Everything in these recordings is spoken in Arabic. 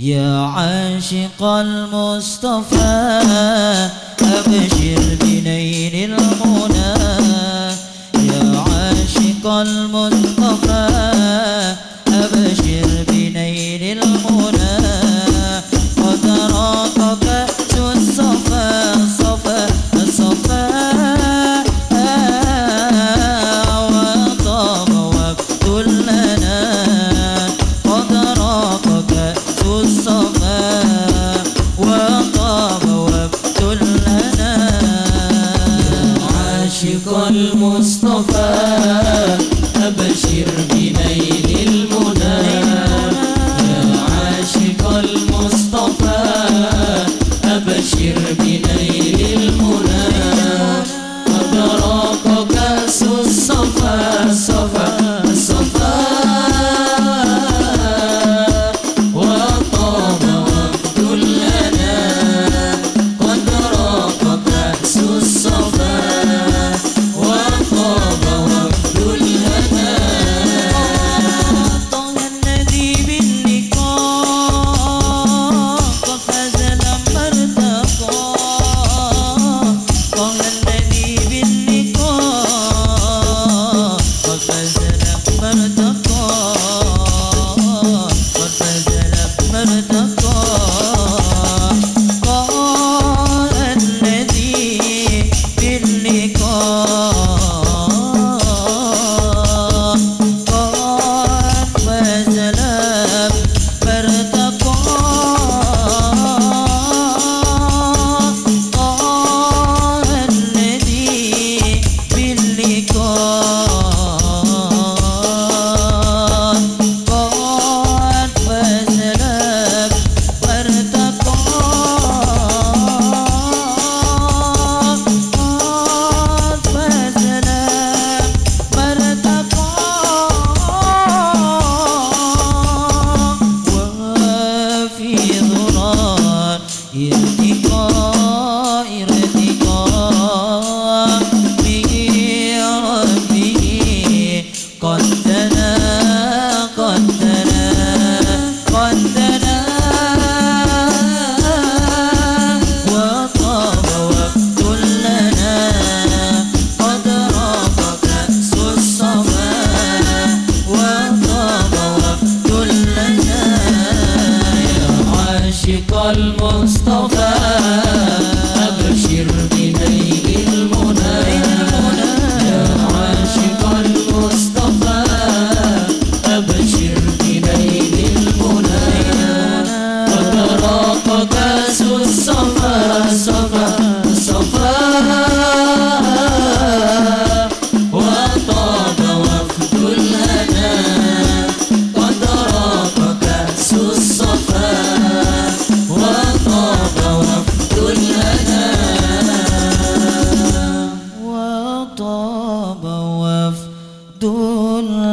يا عاشق المصطفى أبشر بنيل المنى. يا عاشق المصطفى عاشق المصطفى. oh. in 转 عاشق المصطفى أبشر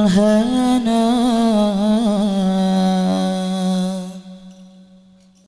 هنا